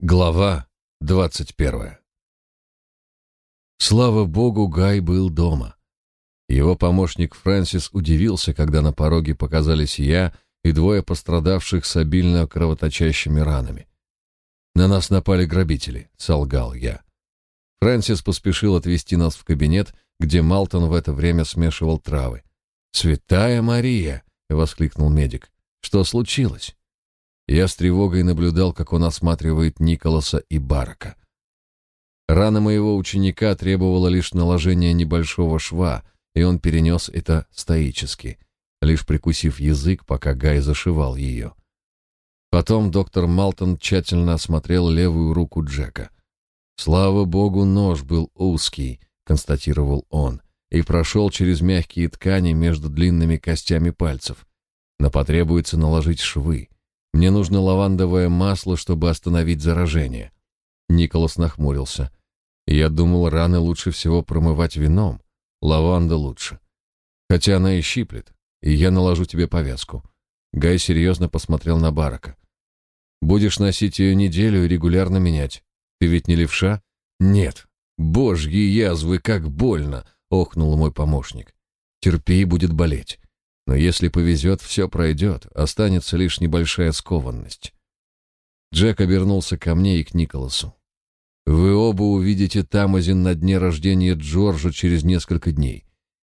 Глава двадцать первая. Слава богу, Гай был дома. Его помощник Фрэнсис удивился, когда на пороге показались я и двое пострадавших с обильно кровоточащими ранами. «На нас напали грабители», — солгал я. Фрэнсис поспешил отвезти нас в кабинет, где Малтон в это время смешивал травы. «Святая Мария!» — воскликнул медик. «Что случилось?» Я с тревогой наблюдал, как он осматривает Николаса и Барака. Рана моего ученика требовала лишь наложения небольшого шва, и он перенес это стоически, лишь прикусив язык, пока Гай зашивал ее. Потом доктор Малтон тщательно осмотрел левую руку Джека. «Слава богу, нож был узкий», — констатировал он, и прошел через мягкие ткани между длинными костями пальцев. Но потребуется наложить швы. Мне нужно лавандовое масло, чтобы остановить заражение. Николас нахмурился. Я думал, раны лучше всего промывать вином. Лаванда лучше. Хотя она и щиплет, и я наложу тебе повязку. Гай серьезно посмотрел на Барака. Будешь носить ее неделю и регулярно менять. Ты ведь не левша? Нет. Божьи язвы, как больно, охнул мой помощник. Терпи, будет болеть. Но если повезет, все пройдет, останется лишь небольшая скованность. Джек обернулся ко мне и к Николасу. Вы оба увидите Тамазин на дне рождения Джорджа через несколько дней.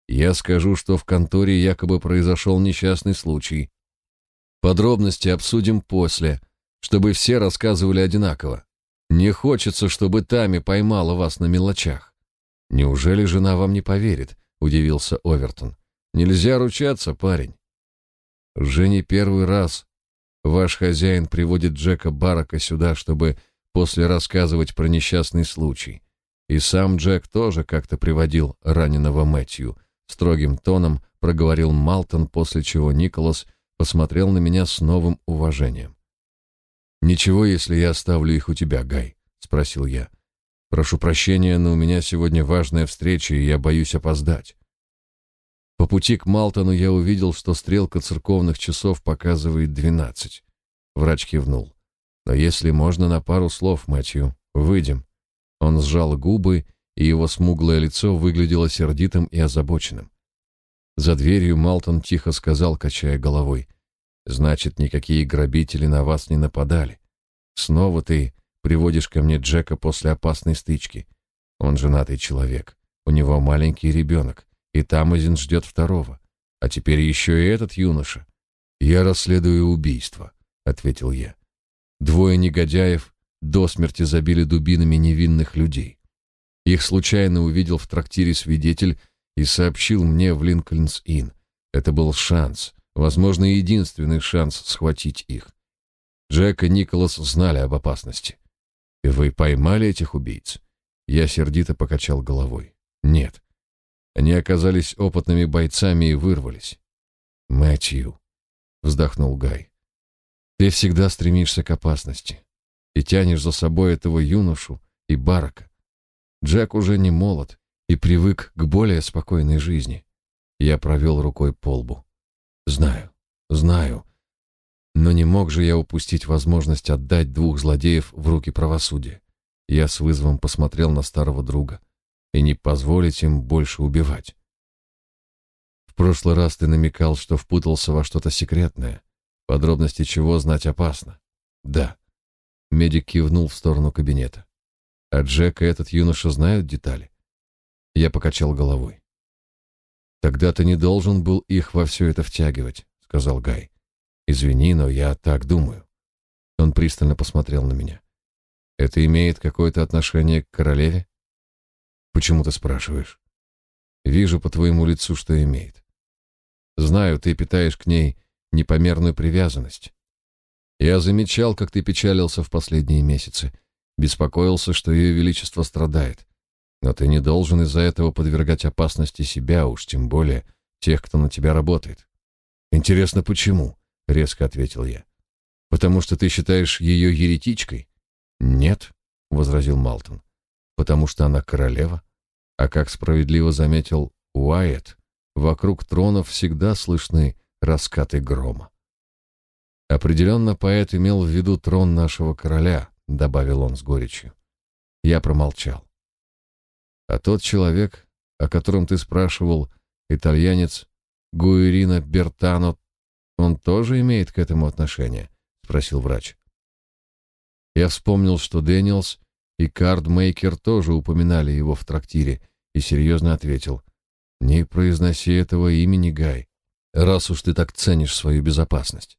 Я скажу, что в конторе якобы произошел несчастный случай. Подробности обсудим после, чтобы все рассказывали одинаково. Не хочется, чтобы Тами поймала вас на мелочах. Неужели жена вам не поверит? удивился Овертон. Нельзя ручаться, парень. Уже не первый раз ваш хозяин приводит Джека Барака сюда, чтобы после рассказывать про несчастный случай. И сам Джек тоже как-то приводил раненого Мэтью. Строгим тоном проговорил Малтон, после чего Николас посмотрел на меня с новым уважением. «Ничего, если я оставлю их у тебя, Гай?» — спросил я. «Прошу прощения, но у меня сегодня важная встреча, и я боюсь опоздать». По пути к Малтону я увидел, что стрелка церковных часов показывает двенадцать. Врач кивнул. Но если можно на пару слов, Мэтью, выйдем. Он сжал губы, и его смуглое лицо выглядело сердитым и озабоченным. За дверью Малтон тихо сказал, качая головой: "Значит, никакие грабители на вас не нападали. Снова ты приводишь ко мне Джека после опасной стычки. Он женатый человек. У него маленький ребенок и Тамазин ждет второго. А теперь еще и этот юноша. Я расследую убийство, ответил я. Двое негодяев до смерти забили дубинами невинных людей. Их случайно увидел в трактире свидетель и сообщил мне в Линкольнс-Инн. Это был шанс, возможно, единственный шанс схватить их. Джек и Николас знали об опасности. Вы поймали этих убийц? Я сердито покачал головой. Нет. Они оказались опытными бойцами и вырвались. Мэтью, вздохнул Гай. Ты всегда стремишься к опасности и тянешь за собой этого юношу и Барака. Джек уже не молод и привык к более спокойной жизни. Я провел рукой по лбу. Знаю, знаю. Но не мог же я упустить возможность отдать двух злодеев в руки правосудия. Я с вызовом посмотрел на старого друга и не позволить им больше убивать. В прошлый раз ты намекал, что впутался во что-то секретное, подробности чего знать опасно. Да. Медик кивнул в сторону кабинета. А Джек и этот юноша знают детали? Я покачал головой. Тогда ты не должен был их во все это втягивать, сказал Гай. Извини, но я так думаю. Он пристально посмотрел на меня. Это имеет какое-то отношение к королеве? Почему ты спрашиваешь? Вижу по твоему лицу, что имеет. Знаю, ты питаешь к ней непомерную привязанность. Я замечал, как ты печалился в последние месяцы, беспокоился, что ее величество страдает. Но ты не должен из-за этого подвергать опасности себя, уж тем более тех, кто на тебя работает. Интересно, почему? резко ответил я. Потому что ты считаешь ее еретичкой? Нет, возразил Малтон потому что она королева. А как справедливо заметил Уайет, вокруг тронов всегда слышны раскаты грома. Определенно поэт имел в виду трон нашего короля, добавил он с горечью. Я промолчал. А тот человек, о котором ты спрашивал, итальянец Гуэрино Бертано, он тоже имеет к этому отношение? спросил врач. Я вспомнил, что Дэниелс и Кардмейкер тоже упоминали его в трактире, и серьезно ответил: "Не произноси этого имени, Гай, раз уж ты так ценишь свою безопасность".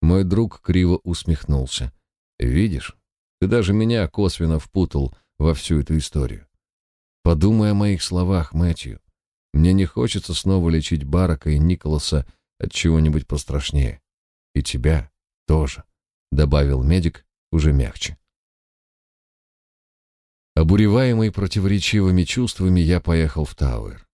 Мой друг криво усмехнулся. "Видишь, ты даже меня косвенно впутал во всю эту историю. Подумай о моих словах, Мэтью. Мне не хочется снова лечить Барака и Николаса от чего-нибудь пострашнее. И тебя тоже, добавил медик уже мягче. Обуреваемый противоречивыми чувствами, я поехал в Тауэр.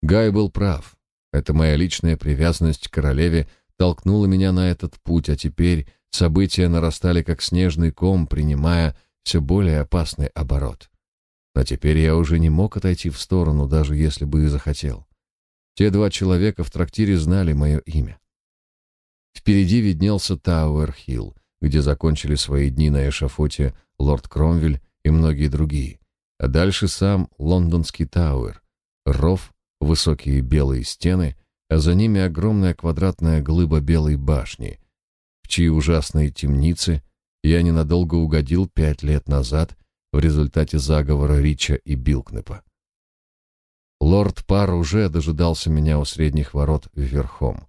Гай был прав. Это моя личная привязанность к королеве толкнула меня на этот путь, а теперь события нарастали как снежный ком, принимая все более опасный оборот. Но теперь я уже не мог отойти в сторону, даже если бы и захотел. Те два человека в трактире знали мое имя. Впереди виднелся Тауэр-Хилл, где закончили свои дни на эшафоте лорд Кромвель и многие другие. А дальше сам лондонский Тауэр, ров, высокие белые стены, а за ними огромная квадратная глыба белой башни, в чьи ужасные темницы я ненадолго угодил пять лет назад в результате заговора Рича и Билкнепа. Лорд Пар уже дожидался меня у средних ворот верхом.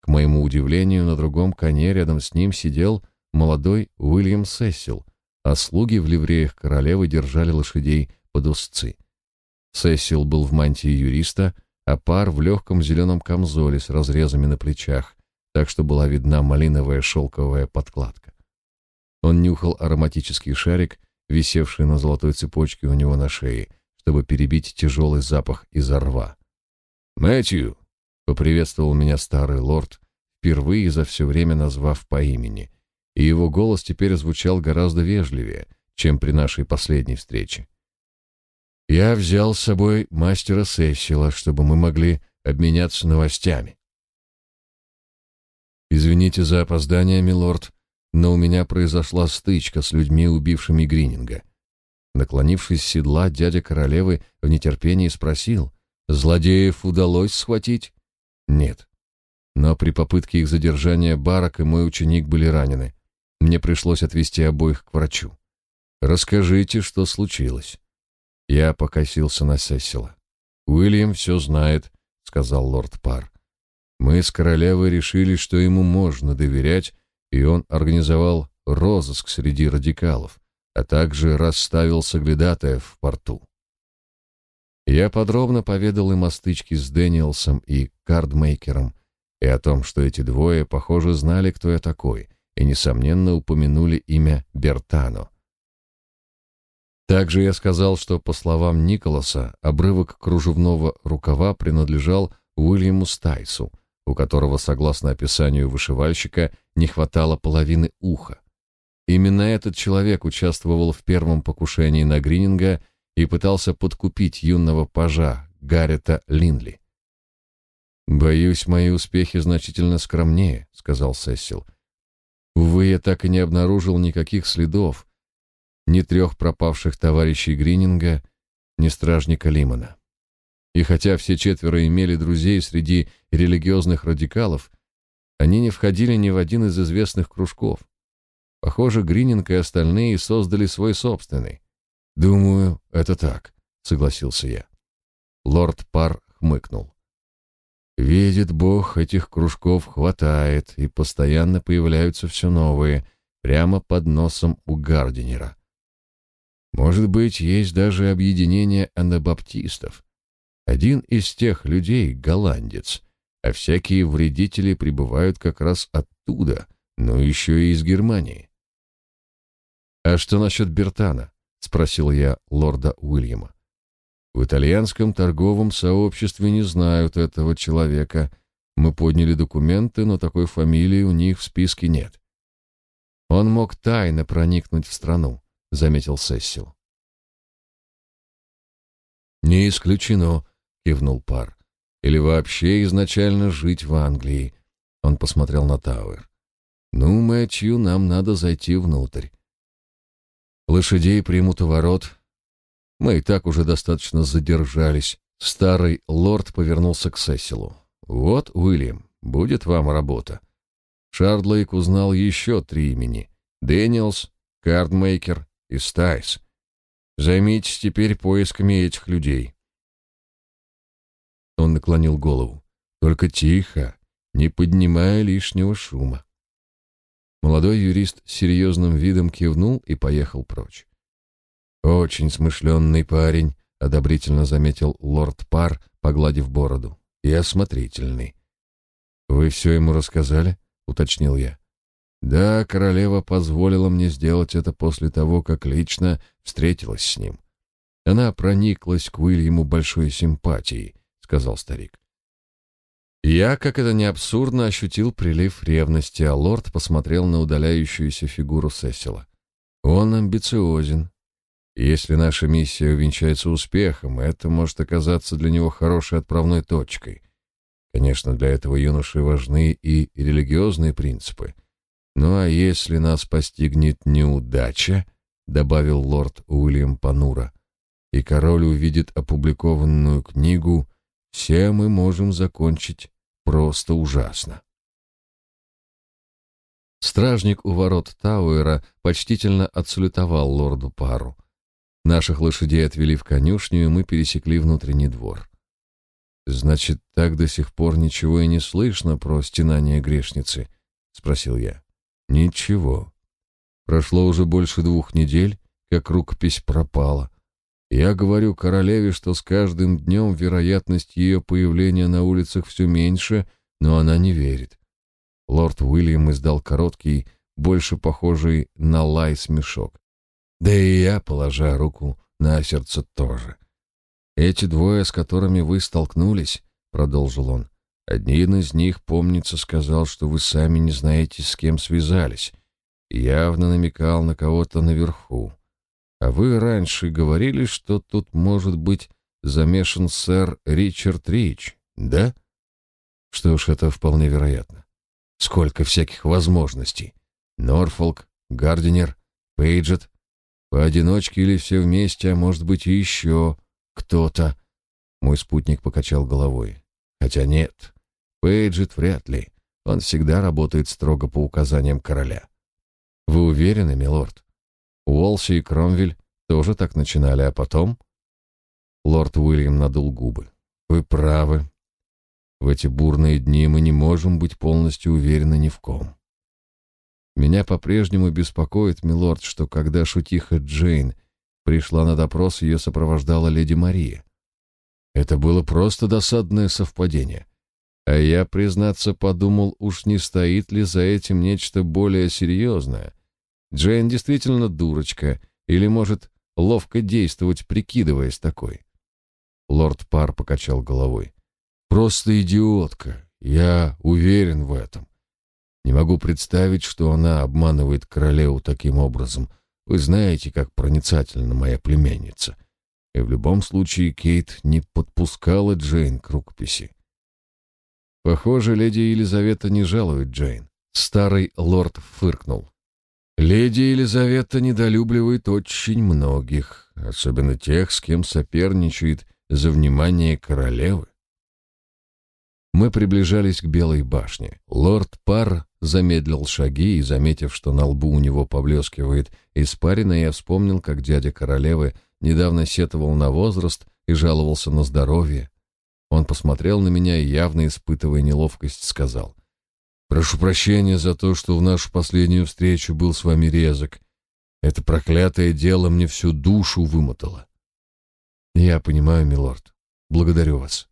К моему удивлению, на другом коне рядом с ним сидел молодой Уильям Сессил, а слуги в ливреях королевы держали лошадей под узцы. Сессил был в мантии юриста, а Пар в легком зеленом камзоле с разрезами на плечах, так что была видна малиновая шелковая подкладка. Он нюхал ароматический шарик висевший на золотой цепочке у него на шее, чтобы перебить тяжелый запах изо рва. «Мэтью!» — поприветствовал меня старый лорд, впервые за все время назвав по имени, и его голос теперь звучал гораздо вежливее, чем при нашей последней встрече. «Я взял с собой мастера Сессила, чтобы мы могли обменяться новостями». «Извините за опоздание, милорд», но у меня произошла стычка с людьми, убившими Грининга. Наклонившись с седла, дядя королевы в нетерпении спросил, «Злодеев удалось схватить?» «Нет». Но при попытке их задержания Барак и мой ученик были ранены. Мне пришлось отвезти обоих к врачу. «Расскажите, что случилось». Я покосился на Сесила. «Уильям все знает», — сказал лорд Пар. «Мы с королевой решили, что ему можно доверять, и он организовал розыск среди радикалов, а также расставил соглядатаев в порту. Я подробно поведал им о стычке с Дэниелсом и кардмейкером и о том, что эти двое, похоже, знали, кто я такой, и, несомненно, упомянули имя Бертано. Также я сказал, что, по словам Николаса, обрывок кружевного рукава принадлежал Уильяму Стайсу, у которого, согласно описанию вышивальщика, не хватало половины уха. Именно этот человек участвовал в первом покушении на Грининга и пытался подкупить юного пажа Гаррета Линли. «Боюсь, мои успехи значительно скромнее», — сказал Сесил. «Увы, я так и не обнаружил никаких следов, ни трех пропавших товарищей Грининга, ни стражника Лимона. И хотя все четверо имели друзей среди религиозных радикалов, они не входили ни в один из известных кружков. Похоже, Грининг и остальные создали свой собственный. Думаю, это так, согласился я. Лорд Пар хмыкнул. Видит Бог, этих кружков хватает, и постоянно появляются все новые, прямо под носом у Гардинера. Может быть, есть даже объединение анабаптистов. Один из тех людей — голландец, а всякие вредители прибывают как раз оттуда, но еще и из Германии. «А что насчет Бертана?» — спросил я лорда Уильяма. «В итальянском торговом сообществе не знают этого человека. Мы подняли документы, но такой фамилии у них в списке нет». «Он мог тайно проникнуть в страну», — заметил Сессил. «Не исключено», — кивнул Пар. «Или вообще изначально жить в Англии?» Он посмотрел на Тауэр. «Ну, Мэтью, нам надо зайти внутрь». Лошадей примут у ворот. Мы и так уже достаточно задержались. Старый лорд повернулся к Сесилу. Вот, Уильям, будет вам работа. Шардлейк узнал еще три имени. Дэниелс, Кардмейкер и Стайс. Займитесь теперь поисками этих людей. Он наклонил голову. Только тихо, не поднимая лишнего шума. Молодой юрист с серьезным видом кивнул и поехал прочь. «Очень смышленый парень», — одобрительно заметил лорд Пар, погладив бороду. «И осмотрительный». «Вы все ему рассказали?» — уточнил я. «Да, королева позволила мне сделать это после того, как лично встретилась с ним. Она прониклась к Уильяму большой симпатией», — сказал старик. Я, как это не абсурдно, ощутил прилив ревности, а лорд посмотрел на удаляющуюся фигуру Сесила. Он амбициозен. Если наша миссия увенчается успехом, это может оказаться для него хорошей отправной точкой. Конечно, для этого юноши важны и религиозные принципы. Ну а если нас постигнет неудача, добавил лорд Уильям Панура, и король увидит опубликованную книгу, все мы можем закончить просто ужасно. Стражник у ворот Тауэра почтительно отсалютовал лорду Пару. Наших лошадей отвели в конюшню, и мы пересекли внутренний двор. Значит, так до сих пор ничего и не слышно про стенание грешницы, спросил я. Ничего. Прошло уже больше двух недель, как рукопись пропала. Я говорю королеве, что с каждым днем вероятность ее появления на улицах все меньше, но она не верит. Лорд Уильям издал короткий, больше похожий на лай смешок. Да и я, положа руку на сердце, тоже. Эти двое, с которыми вы столкнулись, продолжил он. Один из них, помнится, сказал, что вы сами не знаете, с кем связались. Явно намекал на кого-то наверху. А вы раньше говорили, что тут может быть замешан сэр Ричард Рич, да? Что ж, это вполне вероятно. Сколько всяких возможностей. Норфолк, Гардинер, Пейджет. Поодиночке или все вместе, а может быть и еще кто-то. Мой спутник покачал головой. Хотя нет, Пейджет вряд ли. Он всегда работает строго по указаниям короля. Вы уверены, милорд? Уолси и Кромвель тоже так начинали, а потом... Лорд Уильям надул губы. Вы правы. В эти бурные дни мы не можем быть полностью уверены ни в ком. Меня по-прежнему беспокоит, милорд, что когда шутиха Джейн пришла на допрос, ее сопровождала леди Мария. Это было просто досадное совпадение. А я, признаться, подумал, уж не стоит ли за этим нечто более серьезное. Джейн действительно дурочка, или, может, ловко действовать, прикидываясь такой. Лорд Пар покачал головой. Просто идиотка, я уверен в этом. Не могу представить, что она обманывает королеву таким образом. Вы знаете, как проницательна моя племянница. И в любом случае Кейт не подпускала Джейн к рукописи. Похоже, леди Елизавета не жалует Джейн. Старый лорд фыркнул. Леди Елизавета недолюбливает очень многих, особенно тех, с кем соперничает за внимание королевы. Мы приближались к Белой башне. Лорд Пар замедлил шаги и, заметив, что на лбу у него поблескивает испарина, я вспомнил, как дядя королевы недавно сетовал на возраст и жаловался на здоровье. Он посмотрел на меня и, явно испытывая неловкость, сказал, Прошу прощения за то, что в нашу последнюю встречу был с вами резок. Это проклятое дело мне всю душу вымотало. Я понимаю, милорд. Благодарю вас.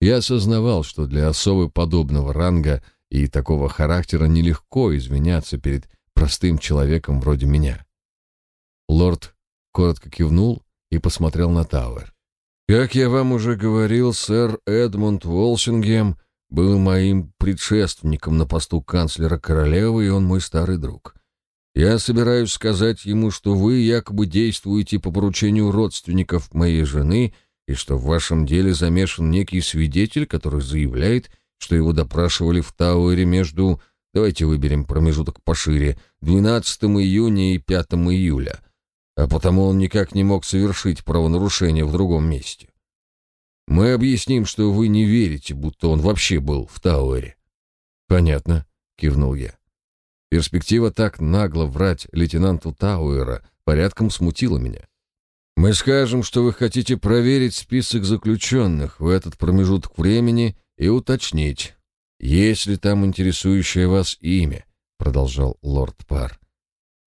Я осознавал, что для особы подобного ранга и такого характера нелегко извиняться перед простым человеком вроде меня. Лорд коротко кивнул и посмотрел на Тауэр. Как я вам уже говорил, сэр Эдмунд Волсингем — был моим предшественником на посту канцлера королевы, и он мой старый друг. Я собираюсь сказать ему, что вы якобы действуете по поручению родственников моей жены, и что в вашем деле замешан некий свидетель, который заявляет, что его допрашивали в Тауэре между Давайте выберем промежуток пошире, 12 июня и 5 июля. А потому он никак не мог совершить правонарушение в другом месте. Мы объясним, что вы не верите, будто он вообще был в Тауэре. Понятно, кивнул я. Перспектива так нагло врать лейтенанту Тауэра порядком смутила меня. Мы скажем, что вы хотите проверить список заключенных в этот промежуток времени и уточнить, есть ли там интересующее вас имя, продолжал лорд Пар.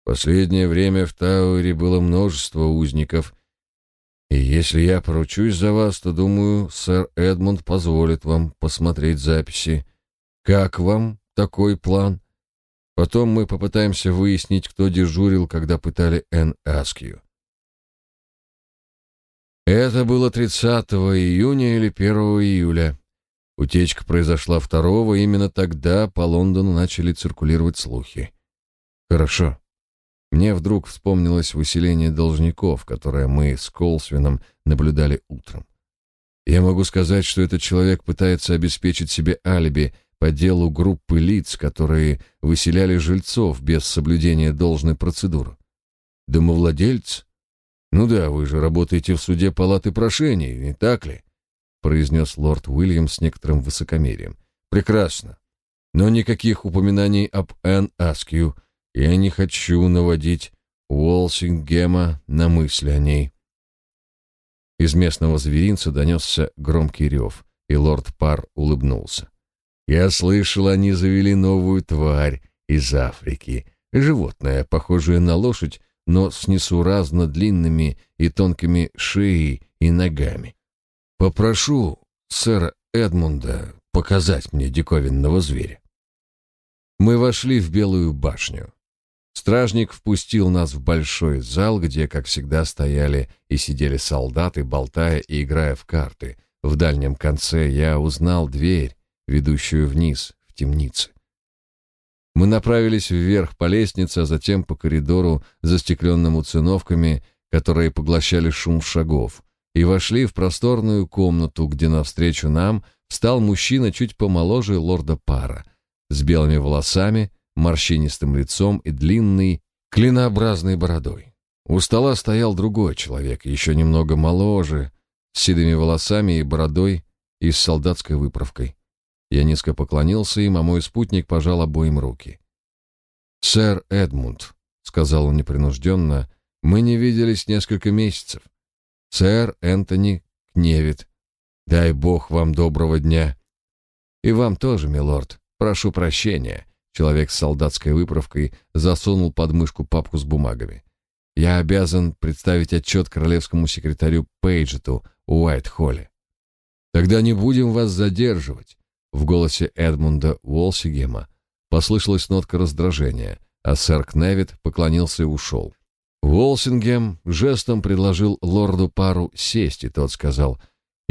Последнее время в Тауэре было множество узников, и если я поручусь за вас, то, думаю, сэр Эдмунд позволит вам посмотреть записи. Как вам такой план? Потом мы попытаемся выяснить, кто дежурил, когда пытали Энн Аскью. Это было 30 июня или 1 июля. Утечка произошла 2 именно тогда по Лондону начали циркулировать слухи. Хорошо. Мне вдруг вспомнилось выселение должников, которое мы с Колсвином наблюдали утром. Я могу сказать, что этот человек пытается обеспечить себе алиби по делу группы лиц, которые выселяли жильцов без соблюдения должной процедуры. Домовладельц? Ну да, вы же работаете в суде палаты прошений, не так ли? произнес лорд Уильям с некоторым высокомерием. Прекрасно. Но никаких упоминаний об Энн Аскью — я не хочу наводить Уолсингема на мысли о ней. Из местного зверинца донесся громкий рев, и лорд Пар улыбнулся. Я слышал, они завели новую тварь из Африки. Животное, похожее на лошадь, но с несуразно длинными и тонкими шеей и ногами. Попрошу сэра Эдмунда показать мне диковинного зверя. Мы вошли в Белую башню. Стражник впустил нас в большой зал, где, как всегда, стояли и сидели солдаты, болтая и играя в карты. В дальнем конце я узнал дверь, ведущую вниз, в темнице. Мы направились вверх по лестнице, а затем по коридору, застекленному циновками, которые поглощали шум шагов, и вошли в просторную комнату, где навстречу нам встал мужчина чуть помоложе лорда Пара, с белыми волосами, морщинистым лицом и длинной, клинообразной бородой. У стола стоял другой человек, еще немного моложе, с седыми волосами и бородой и с солдатской выправкой. Я низко поклонился им, а мой спутник пожал обоим руки. «Сэр Эдмунд», — сказал он непринужденно, — «мы не виделись несколько месяцев. Сэр Энтони Кневит, дай бог вам доброго дня». «И вам тоже, милорд, прошу прощения. Человек с солдатской выправкой засунул под мышку папку с бумагами. «Я обязан представить отчет королевскому секретарю Пейджету Уайт-Холле». «Тогда не будем вас задерживать». В голосе Эдмунда Уолсигема послышалась нотка раздражения, а сэр Кневит поклонился и ушел. Уолсингем жестом предложил лорду Пару сесть, и тот сказал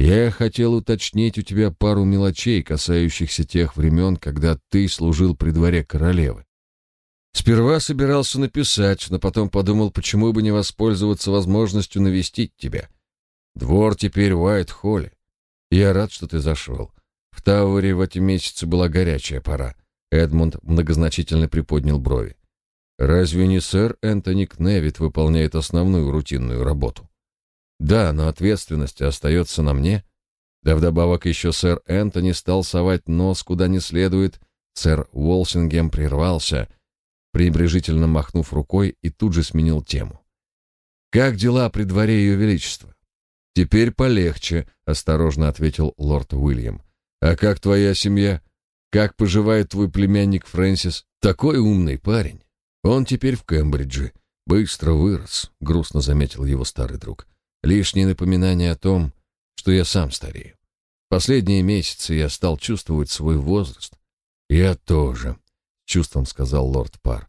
я хотел уточнить у тебя пару мелочей, касающихся тех времен, когда ты служил при дворе королевы. Сперва собирался написать, но потом подумал, почему бы не воспользоваться возможностью навестить тебя. Двор теперь в Уайт-Холле. Я рад, что ты зашел. В Тауэре в эти месяцы была горячая пора. Эдмунд многозначительно приподнял брови. Разве не сэр Энтони Кневит выполняет основную рутинную работу? Да, но ответственность остается на мне. Да вдобавок еще сэр Энтони стал совать нос куда не следует. Сэр Уолсингем прервался, пренебрежительно махнув рукой, и тут же сменил тему. «Как дела при дворе Ее Величества?» «Теперь полегче», — осторожно ответил лорд Уильям. «А как твоя семья? Как поживает твой племянник Фрэнсис? Такой умный парень. Он теперь в Кембридже. Быстро вырос», — грустно заметил его старый друг. Лишнее напоминание о том, что я сам старею. Последние месяцы я стал чувствовать свой возраст. Я тоже, чувством сказал лорд Пар.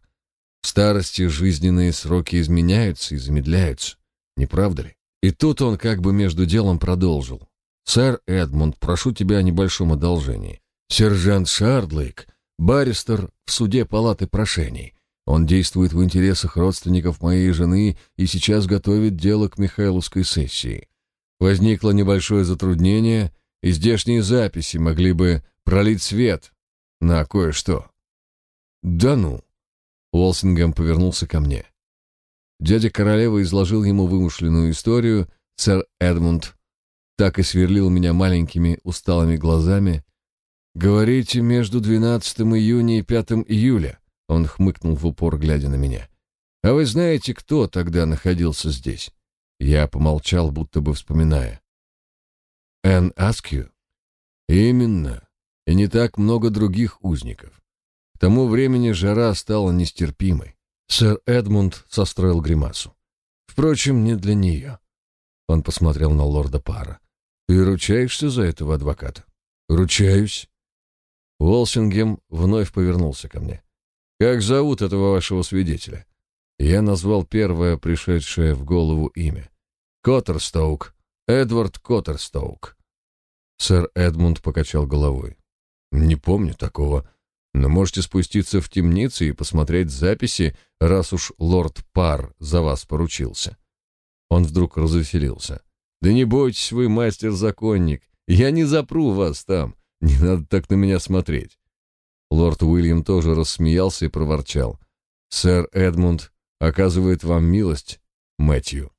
В старости жизненные сроки изменяются и замедляются, не правда ли? И тут он как бы между делом продолжил. «Сэр Эдмунд, прошу тебя о небольшом одолжении. Сержант Шардлейк, баристер в суде палаты прошений. Он действует в интересах родственников моей жены и сейчас готовит дело к Михайловской сессии. Возникло небольшое затруднение, и здешние записи могли бы пролить свет на кое-что. Да ну. Уолсингем повернулся ко мне. Дядя королевы изложил ему вымышленную историю, сэр Эдмунд так и сверлил меня маленькими усталыми глазами. «Говорите, между 12 июня и 5 июля», — он хмыкнул в упор, глядя на меня. «А вы знаете, кто тогда находился здесь?» Я помолчал, будто бы вспоминая. «Энн Аскью?» «Именно. И не так много других узников. К тому времени жара стала нестерпимой. Сэр Эдмунд состроил гримасу. Впрочем, не для нее. Он посмотрел на лорда Пара. «Ты ручаешься за этого адвоката?» «Ручаюсь». Уолсингем вновь повернулся ко мне. «Как зовут этого вашего свидетеля?» Я назвал первое пришедшее в голову имя. «Коттерстоук. Эдвард Коттерстоук». Сэр Эдмунд покачал головой. «Не помню такого, но можете спуститься в темницу и посмотреть записи, раз уж лорд Пар за вас поручился». Он вдруг развеселился. «Да не бойтесь вы, мастер-законник, я не запру вас там, не надо так на меня смотреть». Лорд Уильям тоже рассмеялся и проворчал. «Сэр Эдмунд оказывает вам милость, Мэтью.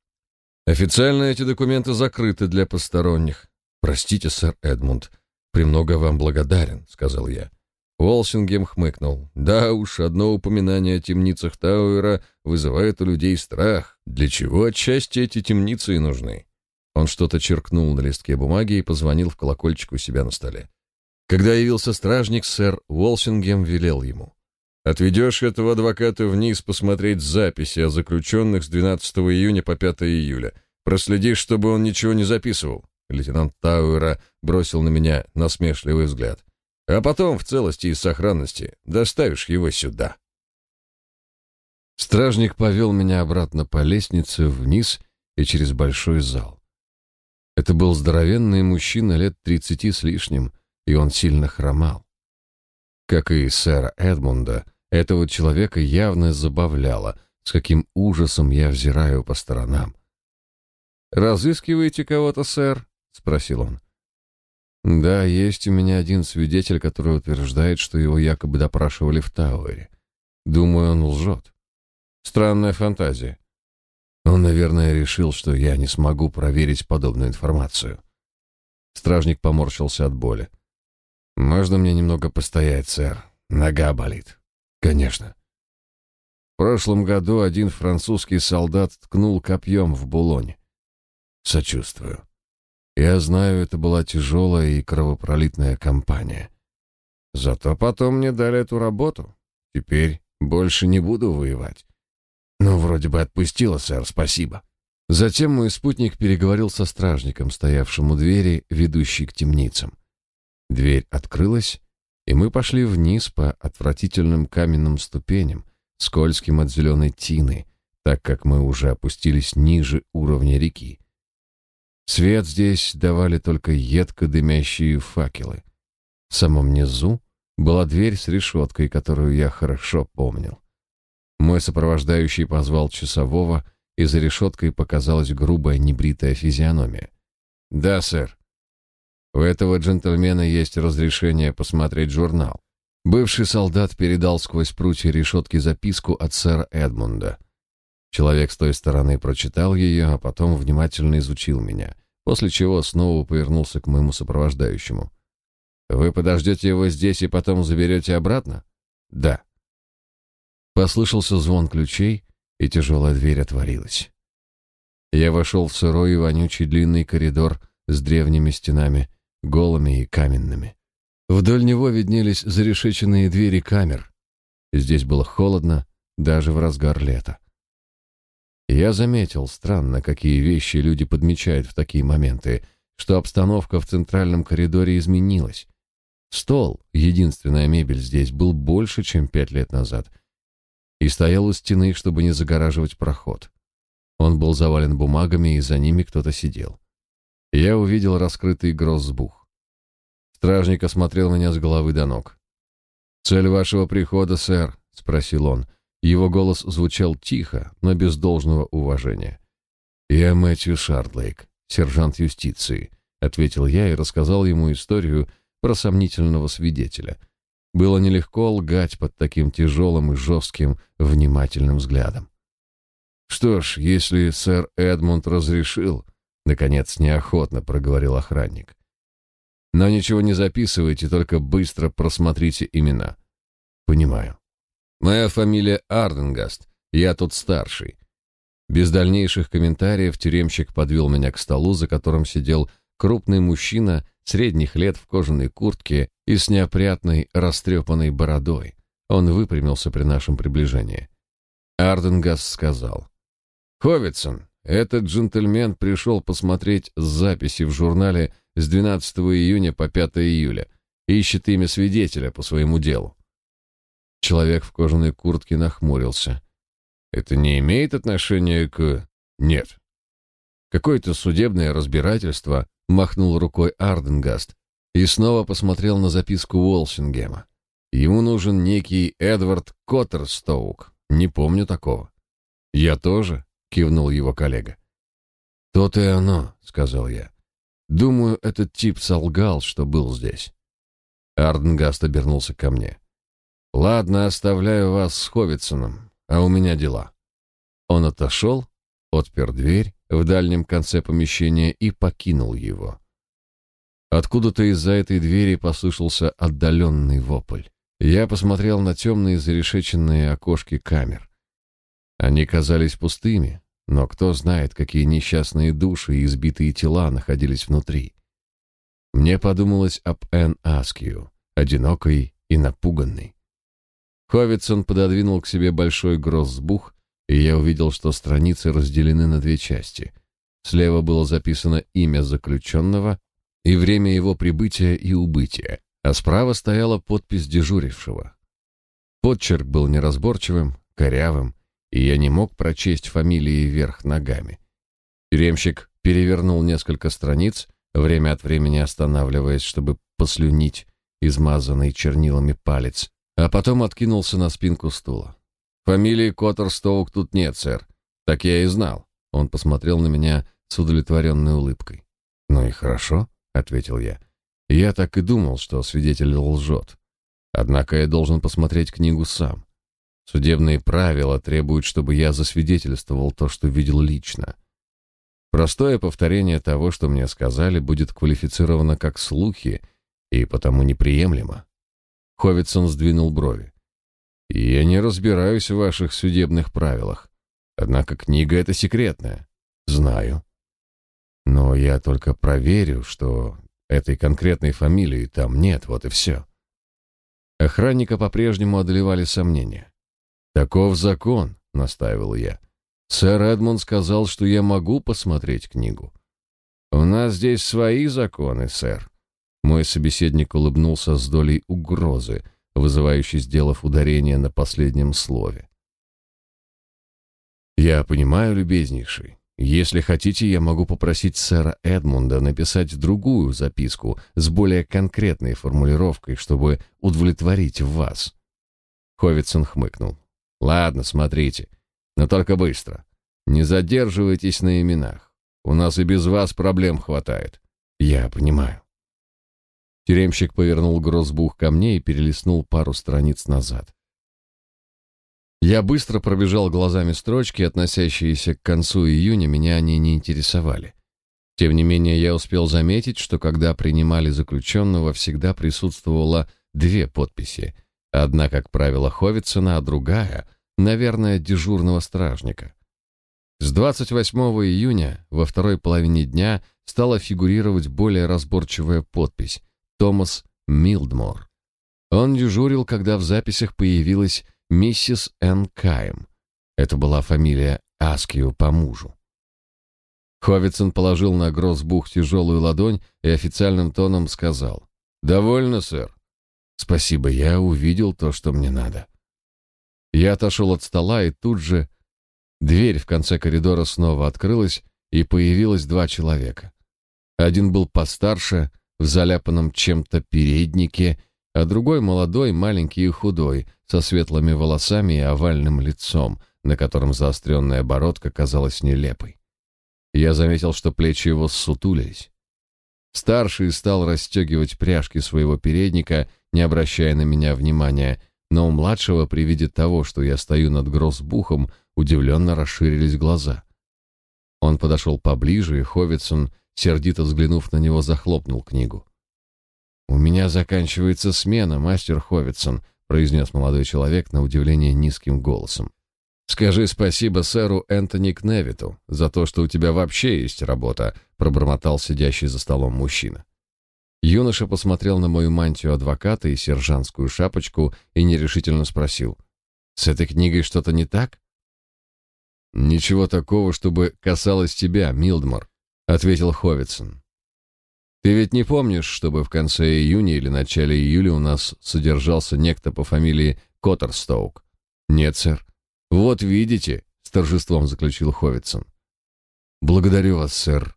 Официально эти документы закрыты для посторонних. Простите, сэр Эдмунд, премного вам благодарен», — сказал я. Уолсингем хмыкнул. «Да уж, одно упоминание о темницах Тауэра вызывает у людей страх. Для чего отчасти эти темницы и нужны?» Он что-то черкнул на листке бумаги и позвонил в колокольчик у себя на столе. Когда явился стражник, сэр Уолсингем велел ему. «Отведешь этого адвоката вниз посмотреть записи о заключенных с 12 июня по 5 июля. Проследишь, чтобы он ничего не записывал». Лейтенант Тауэра бросил на меня насмешливый взгляд а потом в целости и сохранности доставишь его сюда. Стражник повел меня обратно по лестнице вниз и через большой зал. Это был здоровенный мужчина лет тридцати с лишним, и он сильно хромал. Как и сэра Эдмунда, этого человека явно забавляло, с каким ужасом я взираю по сторонам. «Разыскиваете кого-то, сэр?» — спросил он. Да, есть у меня один свидетель, который утверждает, что его якобы допрашивали в Тауэре. Думаю, он лжет. Странная фантазия. Он, наверное, решил, что я не смогу проверить подобную информацию. Стражник поморщился от боли. Можно мне немного постоять, сэр? Нога болит. Конечно. В прошлом году один французский солдат ткнул копьем в Булоне. Сочувствую. Я знаю, это была тяжелая и кровопролитная кампания. Зато потом мне дали эту работу. Теперь больше не буду воевать. Ну, вроде бы отпустила, сэр, спасибо. Затем мой спутник переговорил со стражником, стоявшим у двери, ведущей к темницам. Дверь открылась, и мы пошли вниз по отвратительным каменным ступеням, скользким от зеленой тины, так как мы уже опустились ниже уровня реки. Свет здесь давали только едко дымящие факелы. В самом низу была дверь с решеткой, которую я хорошо помнил. Мой сопровождающий позвал часового, и за решеткой показалась грубая небритая физиономия. «Да, сэр. У этого джентльмена есть разрешение посмотреть журнал». Бывший солдат передал сквозь прутья решетки записку от сэра Эдмунда — Человек с той стороны прочитал ее, а потом внимательно изучил меня, после чего снова повернулся к моему сопровождающему. «Вы подождете его здесь и потом заберете обратно?» «Да». Послышался звон ключей, и тяжелая дверь отворилась. Я вошел в сырой и вонючий длинный коридор с древними стенами, голыми и каменными. Вдоль него виднелись зарешеченные двери камер. Здесь было холодно, даже в разгар лета. Я заметил, странно, какие вещи люди подмечают в такие моменты, что обстановка в центральном коридоре изменилась. Стол, единственная мебель здесь, был больше, чем пять лет назад, и стоял у стены, чтобы не загораживать проход. Он был завален бумагами, и за ними кто-то сидел. Я увидел раскрытый гроссбух. Стражник осмотрел меня с головы до ног. «Цель вашего прихода, сэр?» — спросил он. — его голос звучал тихо, но без должного уважения. «Я Мэтью Шардлейк, сержант юстиции», — ответил я и рассказал ему историю про сомнительного свидетеля. Было нелегко лгать под таким тяжелым и жестким внимательным взглядом. «Что ж, если сэр Эдмунд разрешил...» — наконец неохотно проговорил охранник. «Но ничего не записывайте, только быстро просмотрите имена». «Понимаю. Моя фамилия Арденгаст, я тут старший». Без дальнейших комментариев тюремщик подвел меня к столу, за которым сидел крупный мужчина средних лет в кожаной куртке и с неопрятной растрепанной бородой. Он выпрямился при нашем приближении. Арденгаст сказал. «Ховитсон, этот джентльмен пришел посмотреть записи в журнале с 12 июня по 5 июля. Ищет имя свидетеля по своему делу». Человек в кожаной куртке нахмурился. «Это не имеет отношения к...» «Нет». Какое-то судебное разбирательство махнул рукой Арденгаст и снова посмотрел на записку Уолсингема. Ему нужен некий Эдвард Коттерстоук. Не помню такого. Я тоже, кивнул его коллега. То-то и оно, сказал я. Думаю, этот тип солгал, что был здесь. Арденгаст обернулся ко мне. Ладно, оставляю вас с Ховицыном, а у меня дела. Он отошел, отпер дверь в дальнем конце помещения и покинул его. Откуда-то из-за этой двери послышался отдаленный вопль. Я посмотрел на темные зарешеченные окошки камер. Они казались пустыми, но кто знает, какие несчастные души и избитые тела находились внутри. Мне подумалось об Энн Аскью, одинокой и напуганной. Ховитсон пододвинул к себе большой гроссбух и я увидел, что страницы разделены на две части. Слева было записано имя заключенного и время его прибытия и убытия, а справа стояла подпись дежурившего. Подчерк был неразборчивым, корявым, и я не мог прочесть фамилии вверх ногами. Тюремщик перевернул несколько страниц, время от времени останавливаясь, чтобы послюнить измазанный чернилами палец, а потом откинулся на спинку стула. Фамилии Коттерстоук тут нет, сэр. Так я и знал. Он посмотрел на меня с удовлетворенной улыбкой. Ну и хорошо, ответил я. Я так и думал, что свидетель лжет. Однако я должен посмотреть книгу сам. Судебные правила требуют, чтобы я засвидетельствовал то, что видел лично. Простое повторение того, что мне сказали, будет квалифицировано как слухи и потому неприемлемо. Ховитсон сдвинул брови. Я не разбираюсь в ваших судебных правилах. Однако книга эта секретная. Знаю. Но я только проверю, что этой конкретной фамилии там нет, вот и все. Охранника по-прежнему одолевали сомнения. «Таков закон», — настаивал я. «Сэр Эдмунд сказал, что я могу посмотреть книгу». «У нас здесь свои законы, сэр». Мой собеседник улыбнулся с долей угрозы, вызывающе сделав ударение на последнем слове. «Я понимаю, любезнейший. Если хотите, я могу попросить сэра Эдмунда написать другую записку с более конкретной формулировкой, чтобы удовлетворить вас». Ховитсон хмыкнул. «Ладно, смотрите. Но только быстро. Не задерживайтесь на именах. У нас и без вас проблем хватает. Я понимаю». Тюремщик повернул грозбух ко мне и перелистнул пару страниц назад. Я быстро пробежал глазами строчки, относящиеся к концу июня, меня они не интересовали. Тем не менее, я успел заметить, что когда принимали заключенного, всегда присутствовало две подписи. Одна, как правило, Ховицына, а другая, наверное, дежурного стражника. С 28 июня во второй половине дня стала фигурировать более разборчивая подпись Томас Милдмор. Он дежурил, когда в записях появилась миссис Энн Кайм. Это была фамилия Аскью по мужу. Ховицин положил на гроссбух тяжелую ладонь и официальным тоном сказал. «Довольно, сэр». «Спасибо, я увидел то, что мне надо». Я отошел от стола, и тут же дверь в конце коридора снова открылась, и появилось два человека. Один был постарше, в заляпанном чем-то переднике, а другой молодой, маленький и худой, со светлыми волосами и овальным лицом, на котором заостренная бородка казалась нелепой. Я заметил, что плечи его ссутулились. Старший стал расстегивать пряжки своего передника, не обращая на меня внимания, но у младшего при виде того, что я стою над гроссбухом, удивленно расширились глаза. Он подошел поближе, и Ховицин, сердито взглянув на него, захлопнул книгу. «У меня заканчивается смена, мастер Ховицин», произнес молодой человек на удивление низким голосом. Скажи спасибо сэру Энтони Кневиту за то, что у тебя вообще есть работа, пробормотал сидящий за столом мужчина. Юноша посмотрел на мою мантию адвоката и сержантскую шапочку и нерешительно спросил: "С этой книгой что-то не так?" "Ничего такого, чтобы касалось тебя, Милдмор", ответил Ховицин. Ты ведь не помнишь, чтобы в конце июня или начале июля у нас содержался некто по фамилии Коттерстоук? Нет, сэр. Вот видите, с торжеством заключил Ховицин. Благодарю вас, сэр.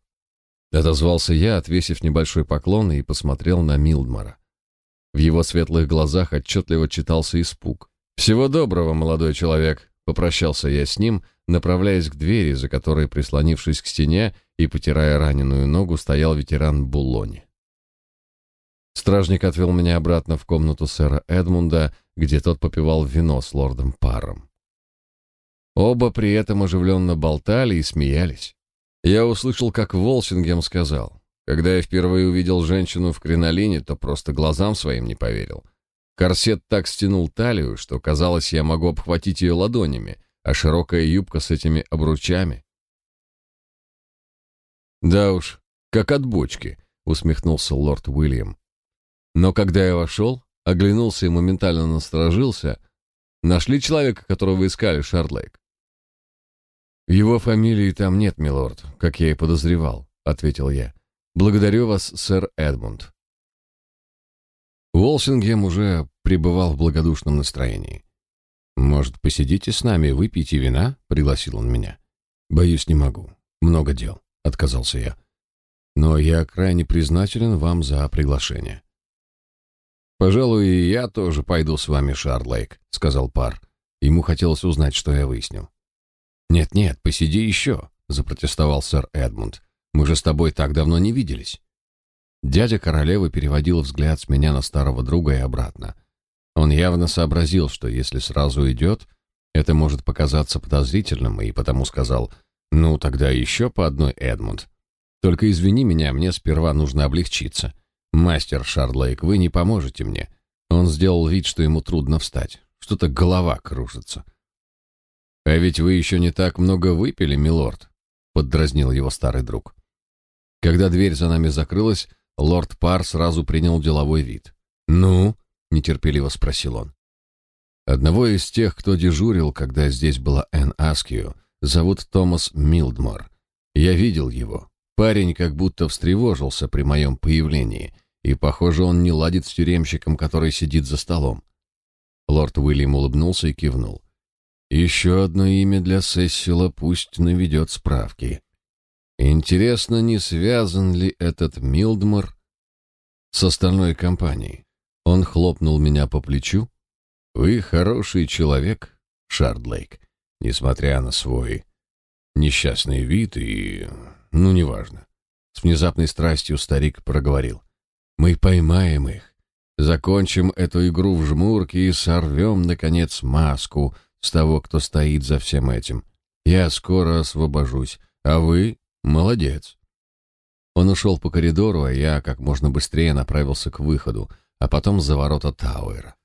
Отозвался я, отвесив небольшой поклон и посмотрел на Милдмара. В его светлых глазах отчетливо читался испуг. «Всего доброго, молодой человек!» — попрощался я с ним, направляясь к двери, за которой, прислонившись к стене, и, потирая раненую ногу, стоял ветеран Буллони. Стражник отвел меня обратно в комнату сэра Эдмунда, где тот попивал вино с лордом Паром. Оба при этом оживленно болтали и смеялись. Я услышал, как Волсингем сказал, когда я впервые увидел женщину в кринолине, то просто глазам своим не поверил. Корсет так стянул талию, что казалось, я могу обхватить ее ладонями, а широкая юбка с этими обручами да уж, как от бочки, усмехнулся лорд Уильям. Но когда я вошел, оглянулся и моментально насторожился, нашли человека, которого вы искали, Шардлейк. Его фамилии там нет, милорд, как я и подозревал, ответил я. Благодарю вас, сэр Эдмунд. Уолсингем уже пребывал в благодушном настроении. Может, посидите с нами, выпейте вина, пригласил он меня. Боюсь, не могу. Много дел отказался я. Но я крайне признателен вам за приглашение. Пожалуй, и я тоже пойду с вами, Шарлейк, сказал Пар. Ему хотелось узнать, что я выяснил. Нет-нет, посиди еще», — запротестовал сэр Эдмунд. Мы же с тобой так давно не виделись. Дядя королевы переводил взгляд с меня на старого друга и обратно. Он явно сообразил, что если сразу идет, это может показаться подозрительным, и потому сказал: ну, тогда еще по одной, Эдмунд. Только извини меня, мне сперва нужно облегчиться. Мастер Шардлейк, вы не поможете мне. Он сделал вид, что ему трудно встать. Что-то голова кружится. А ведь вы еще не так много выпили, милорд, поддразнил его старый друг. Когда дверь за нами закрылась, лорд Пар сразу принял деловой вид. "Ну?" нетерпеливо спросил он. Одного из тех, кто дежурил, когда здесь была Энн Аскью, Зовут Томас Милдмор. Я видел его. Парень как будто встревожился при моем появлении, и, похоже, он не ладит с тюремщиком, который сидит за столом. Лорд Уильям улыбнулся и кивнул. Еще одно имя для Сессила пусть наведет справки. Интересно, не связан ли этот Милдмор с остальной компанией? Он хлопнул меня по плечу. Вы хороший человек, Шардлейк несмотря на свой несчастный вид и... ну, неважно. С внезапной страстью старик проговорил. «Мы поймаем их, закончим эту игру в жмурки и сорвем, наконец, маску с того, кто стоит за всем этим. Я скоро освобожусь, а вы — молодец». Он ушел по коридору, а я как можно быстрее направился к выходу, а потом за ворота Тауэра.